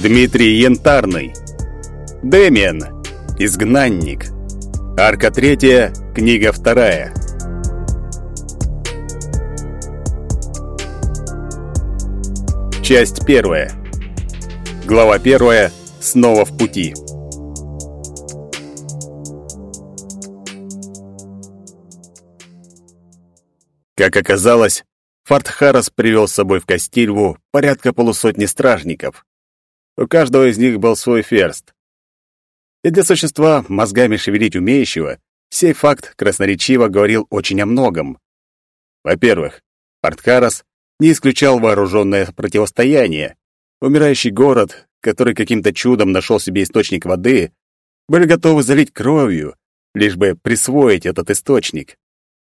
Дмитрий Янтарный. Дэмиан. Изгнанник. Арка третья, книга вторая. Часть первая. Глава первая. Снова в пути. Как оказалось, Фартхарас привел с собой в Кастильву порядка полусотни стражников. У каждого из них был свой ферст. И для существа, мозгами шевелить умеющего, сей факт красноречиво говорил очень о многом. Во-первых, Фартхарас не исключал вооруженное противостояние. Умирающий город, который каким-то чудом нашел себе источник воды, были готовы залить кровью, лишь бы присвоить этот источник.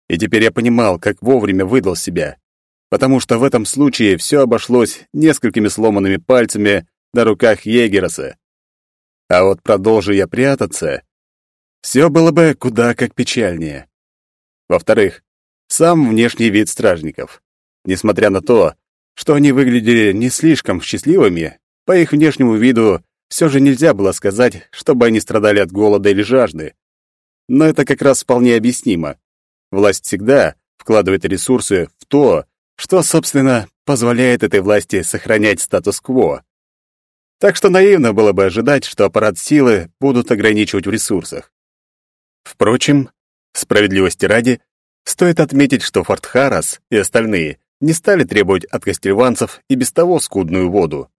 И теперь я понимал, как вовремя выдал себя, потому что в этом случае все обошлось несколькими сломанными пальцами на руках Егераса. А вот продолжи я прятаться, все было бы куда как печальнее. Во-вторых, сам внешний вид стражников. Несмотря на то, что они выглядели не слишком счастливыми, по их внешнему виду все же нельзя было сказать, чтобы они страдали от голода или жажды. Но это как раз вполне объяснимо. Власть всегда вкладывает ресурсы в то, что, собственно, позволяет этой власти сохранять статус-кво. Так что наивно было бы ожидать, что аппарат силы будут ограничивать в ресурсах. Впрочем, справедливости ради, стоит отметить, что Форт Харрас и остальные не стали требовать от костельванцев и без того скудную воду.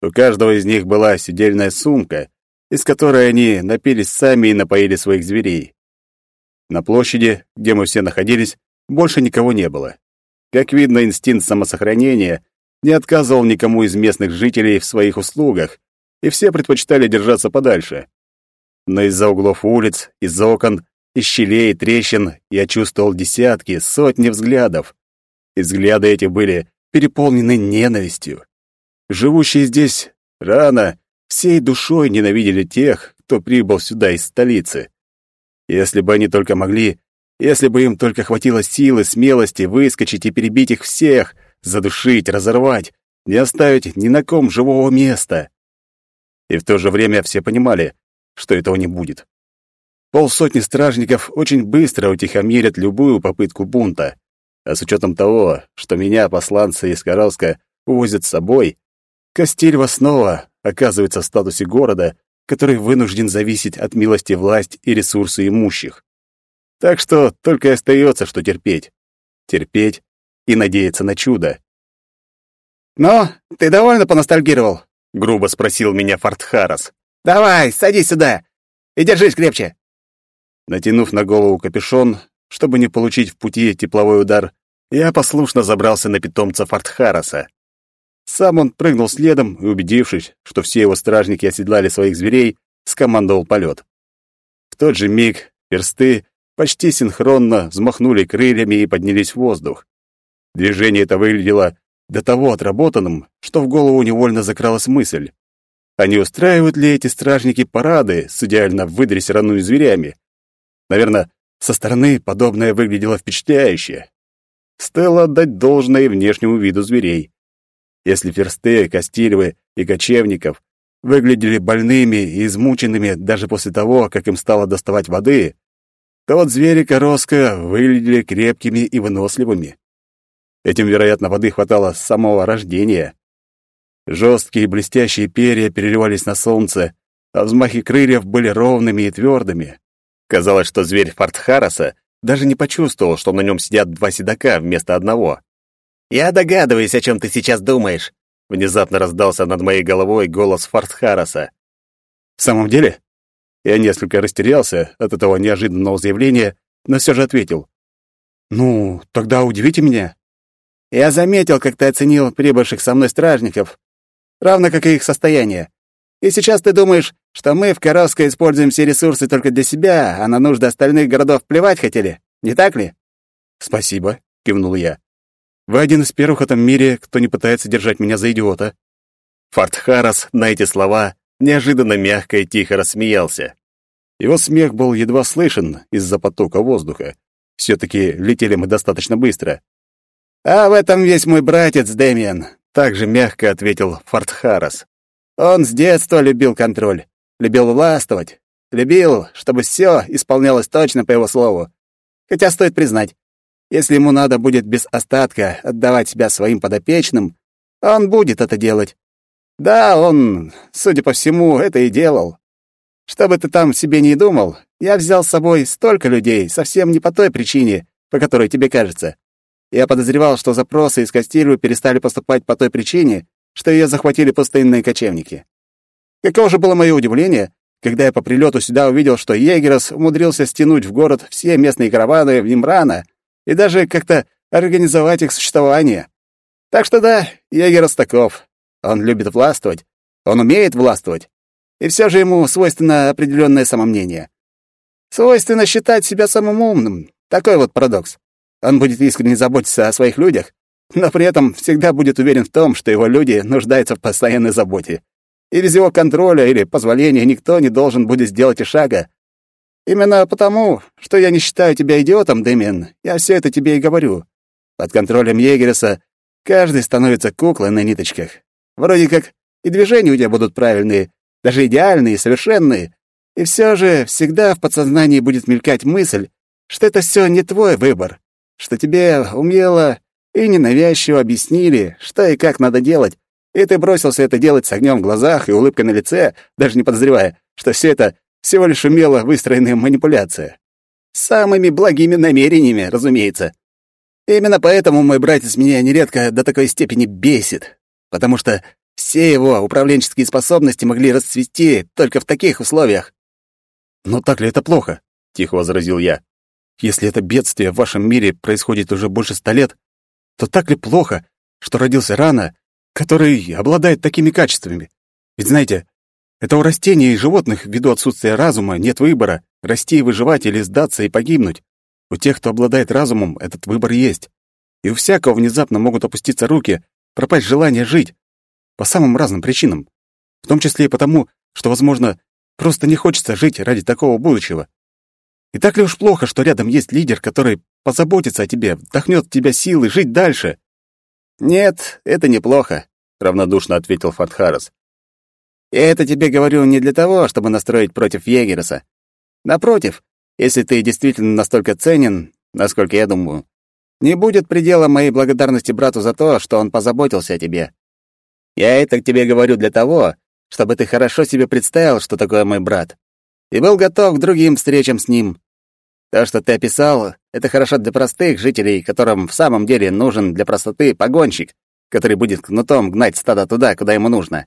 У каждого из них была сидельная сумка, из которой они напились сами и напоили своих зверей. На площади, где мы все находились, больше никого не было. Как видно, инстинкт самосохранения не отказывал никому из местных жителей в своих услугах, и все предпочитали держаться подальше. Но из-за углов улиц, из окон, из щелей и трещин я чувствовал десятки, сотни взглядов. И взгляды эти были переполнены ненавистью. Живущие здесь рано всей душой ненавидели тех, кто прибыл сюда из столицы. Если бы они только могли, если бы им только хватило силы, смелости выскочить и перебить их всех, задушить, разорвать, не оставить ни на ком живого места. И в то же время все понимали, что этого не будет. Полсотни стражников очень быстро утихомирят любую попытку бунта. А с учетом того, что меня, посланцы из Каралска, увозят с собой, Костельва снова оказывается в статусе города, который вынужден зависеть от милости власть и ресурсы имущих. Так что только и остается, что терпеть. Терпеть и надеяться на чудо. «Ну, ты довольно поностальгировал?» — грубо спросил меня Фортхарас. «Давай, садись сюда и держись крепче». Натянув на голову капюшон, чтобы не получить в пути тепловой удар, я послушно забрался на питомца Фортхараса. Сам он прыгнул следом и, убедившись, что все его стражники оседлали своих зверей, скомандовал полет. В тот же миг персты почти синхронно взмахнули крыльями и поднялись в воздух. Движение это выглядело до того отработанным, что в голову невольно закралась мысль. А не устраивают ли эти стражники парады с идеально выдрессированными зверями? Наверное, со стороны подобное выглядело впечатляюще. Стоило отдать должное внешнему виду зверей. Если Ферсте, Костильвы и Кочевников выглядели больными и измученными даже после того, как им стало доставать воды, то вот звери Короска выглядели крепкими и выносливыми. Этим, вероятно, воды хватало с самого рождения. Жесткие блестящие перья переливались на солнце, а взмахи крыльев были ровными и твердыми. Казалось, что зверь Фартхараса даже не почувствовал, что на нем сидят два седока вместо одного. «Я догадываюсь, о чем ты сейчас думаешь», — внезапно раздался над моей головой голос Фартхараса. «В самом деле?» Я несколько растерялся от этого неожиданного заявления, но все же ответил. «Ну, тогда удивите меня». «Я заметил, как ты оценил прибывших со мной стражников, равно как и их состояние. И сейчас ты думаешь, что мы в Коровско используем все ресурсы только для себя, а на нужды остальных городов плевать хотели, не так ли?» «Спасибо», — кивнул я. Вы один из первых в этом мире, кто не пытается держать меня за идиота». Фартхарас на эти слова неожиданно мягко и тихо рассмеялся. Его смех был едва слышен из-за потока воздуха. Все-таки летели мы достаточно быстро. «А в этом весь мой братец Дэмиан», — также мягко ответил Фартхарас. Он с детства любил контроль, любил властвовать, любил, чтобы все исполнялось точно по его слову. Хотя стоит признать, если ему надо будет без остатка отдавать себя своим подопечным, он будет это делать. Да, он, судя по всему, это и делал. Что бы ты там себе не думал, я взял с собой столько людей совсем не по той причине, по которой тебе кажется. Я подозревал, что запросы из Кастильвы перестали поступать по той причине, что ее захватили пустынные кочевники. Каково же было мое удивление, когда я по прилету сюда увидел, что Егерос умудрился стянуть в город все местные караваны в Нимрана и даже как-то организовать их существование. Так что да, Егерос таков. Он любит властвовать, он умеет властвовать, и все же ему свойственно определенное самомнение. Свойственно считать себя самым умным. Такой вот парадокс. Он будет искренне заботиться о своих людях, но при этом всегда будет уверен в том, что его люди нуждаются в постоянной заботе. И без его контроля или позволения никто не должен будет сделать и шага. Именно потому, что я не считаю тебя идиотом, Дэмиан, я все это тебе и говорю. Под контролем Егереса каждый становится куклой на ниточках. Вроде как и движения у тебя будут правильные, даже идеальные, совершенные. И все же всегда в подсознании будет мелькать мысль, что это все не твой выбор, что тебе умело и ненавязчиво объяснили, что и как надо делать, и ты бросился это делать с огнем в глазах и улыбкой на лице, даже не подозревая, что все это всего лишь умело выстроенная манипуляция. Самыми благими намерениями, разумеется. Именно поэтому мой братец меня нередко до такой степени бесит, потому что все его управленческие способности могли расцвести только в таких условиях. «Но так ли это плохо?» — тихо возразил я. «Если это бедствие в вашем мире происходит уже больше ста лет, то так ли плохо, что родился рано который обладает такими качествами. Ведь знаете, это у растений и животных ввиду отсутствия разума нет выбора — расти и выживать или сдаться и погибнуть. У тех, кто обладает разумом, этот выбор есть. И у всякого внезапно могут опуститься руки, пропасть желание жить. По самым разным причинам. В том числе и потому, что, возможно, просто не хочется жить ради такого будущего. И так ли уж плохо, что рядом есть лидер, который позаботится о тебе, вдохнет в тебя силы жить дальше? «Нет, это неплохо», — равнодушно ответил Фатхарас. «Я это тебе говорю не для того, чтобы настроить против Егереса. Напротив, если ты действительно настолько ценен, насколько я думаю, не будет предела моей благодарности брату за то, что он позаботился о тебе. Я это к тебе говорю для того, чтобы ты хорошо себе представил, что такое мой брат, и был готов к другим встречам с ним. То, что ты описал, это хорошо для простых жителей, которым в самом деле нужен для простоты погонщик, который будет кнутом гнать стадо туда, куда ему нужно.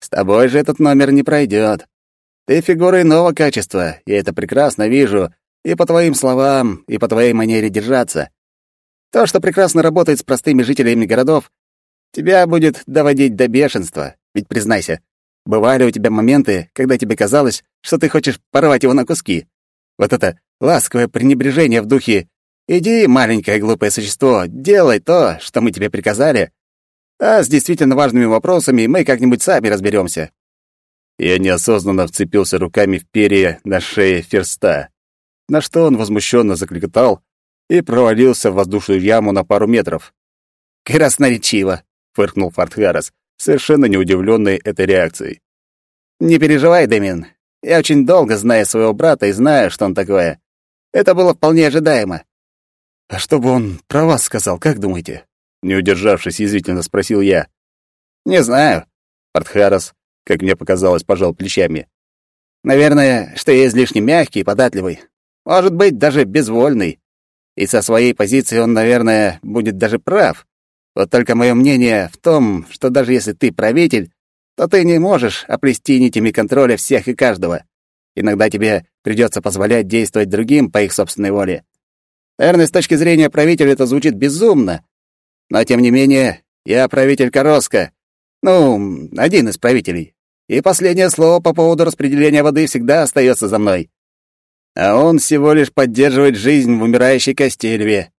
С тобой же этот номер не пройдет. Ты фигура иного качества, я это прекрасно вижу, и по твоим словам, и по твоей манере держаться. То, что прекрасно работает с простыми жителями городов, тебя будет доводить до бешенства. Ведь признайся, бывали у тебя моменты, когда тебе казалось, что ты хочешь порвать его на куски. Вот это ласковое пренебрежение в духе «Иди, маленькое глупое существо, делай то, что мы тебе приказали, а с действительно важными вопросами мы как-нибудь сами разберемся. Я неосознанно вцепился руками в перья на шее Ферста, на что он возмущенно закликотал и провалился в воздушную яму на пару метров. «Красноречиво», — фыркнул Фартхарас, совершенно не удивленный этой реакцией. «Не переживай, Демин. Я очень долго знаю своего брата и знаю, что он такое. Это было вполне ожидаемо. «А что бы он про вас сказал, как думаете?» Не удержавшись, язвительно спросил я. «Не знаю». Портхарас, как мне показалось, пожал плечами. «Наверное, что я излишне мягкий и податливый. Может быть, даже безвольный. И со своей позиции он, наверное, будет даже прав. Вот только мое мнение в том, что даже если ты правитель, то ты не можешь оплести нитями контроля всех и каждого. Иногда тебе придется позволять действовать другим по их собственной воле. Наверное, с точки зрения правителя это звучит безумно. Но, тем не менее, я правитель Короска. Ну, один из правителей. И последнее слово по поводу распределения воды всегда остается за мной. А он всего лишь поддерживает жизнь в умирающей Костельве.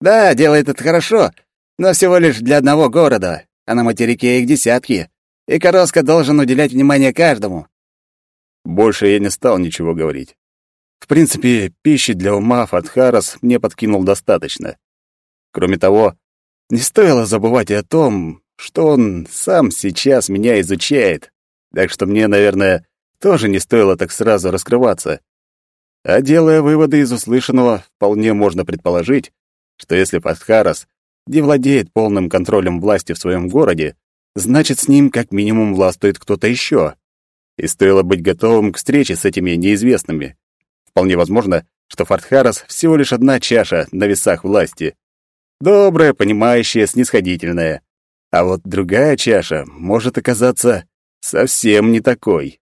Да, делает это хорошо, но всего лишь для одного города, а на материке их десятки. И Короска должен уделять внимание каждому. Больше я не стал ничего говорить. В принципе, пищи для ума Фатхарас мне подкинул достаточно. Кроме того, не стоило забывать и о том, что он сам сейчас меня изучает. Так что мне, наверное, тоже не стоило так сразу раскрываться. А делая выводы из услышанного, вполне можно предположить, что если Фасхарас не владеет полным контролем власти в своем городе, значит, с ним как минимум властвует кто-то еще. И стоило быть готовым к встрече с этими неизвестными. Вполне возможно, что Фартхарас всего лишь одна чаша на весах власти. Добрая, понимающая, снисходительная. А вот другая чаша может оказаться совсем не такой.